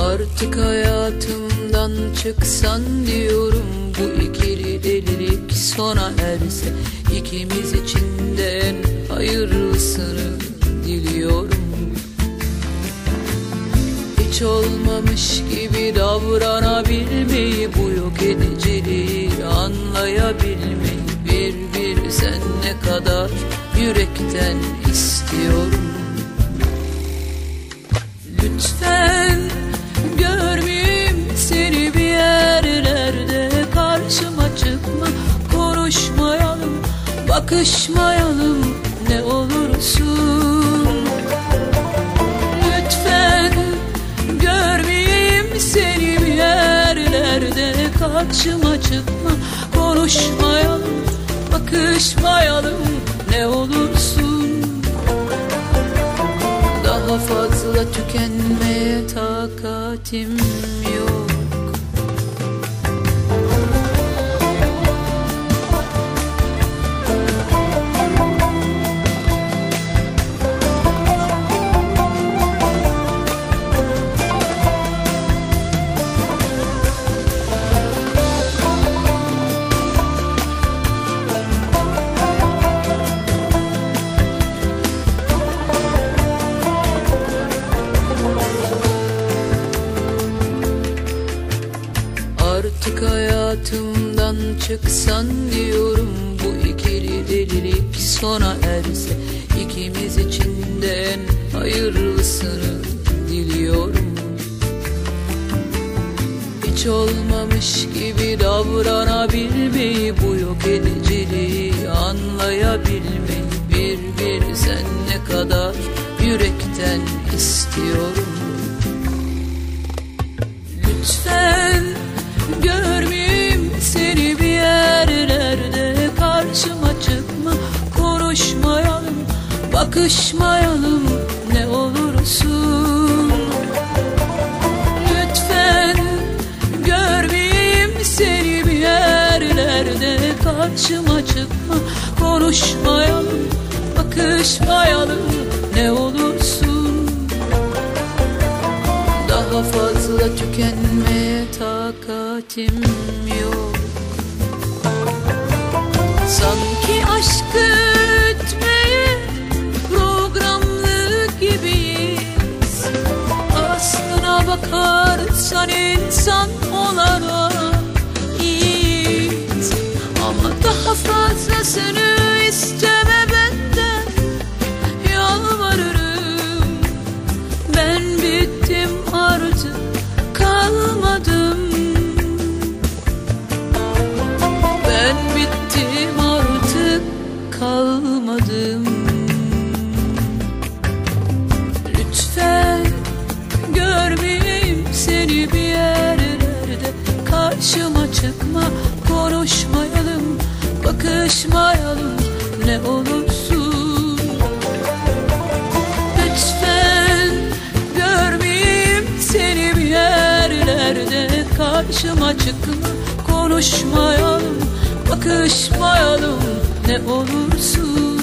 Artık hayatımdan çıksan diyorum bu ikili delilik sona erse ikimiz için de en hayırlısını diliyorum. Hiç olmamış gibi davranabilmeyi bu yok ediciliği anlayabilmeyi sen ne kadar yürekten istiyorum. Lütfen görmeyeyim seni bir yerlerde Karşıma çıkma konuşmayalım Bakışmayalım ne olursun. Lütfen görmeyeyim seni bir yerlerde Karşıma çıkma konuşmayalım Bakışmayalım ne olursun. Daha fazla tükenmeye takatim yok çıksan diyorum Bu ikili delilik sona erse. İkimiz için de hayırlısını diliyorum. Hiç olmamış gibi davranabilmeyi Bu yok ediciliği anlayabilmeyi. Bir bir sen ne kadar yürekten istiyorum. Lütfen görmeyeyim Bakışmayalım ne olursun. Lütfen görmeyeyim seni bir yerlerde. Karşıma çıkma konuşmayalım Bakışmayalım ne olursun. Daha fazla tükenmeye takatim yok. Sanki bakarsan insan olarak. İyiyiz Ama daha fazlasını isteme çıkma konuşmayalım bakışmayalım ne olursun. Lütfen görmeyeyim seni bir yerlerde Karşıma çıkma konuşmayalım Bakışmayalım ne olursun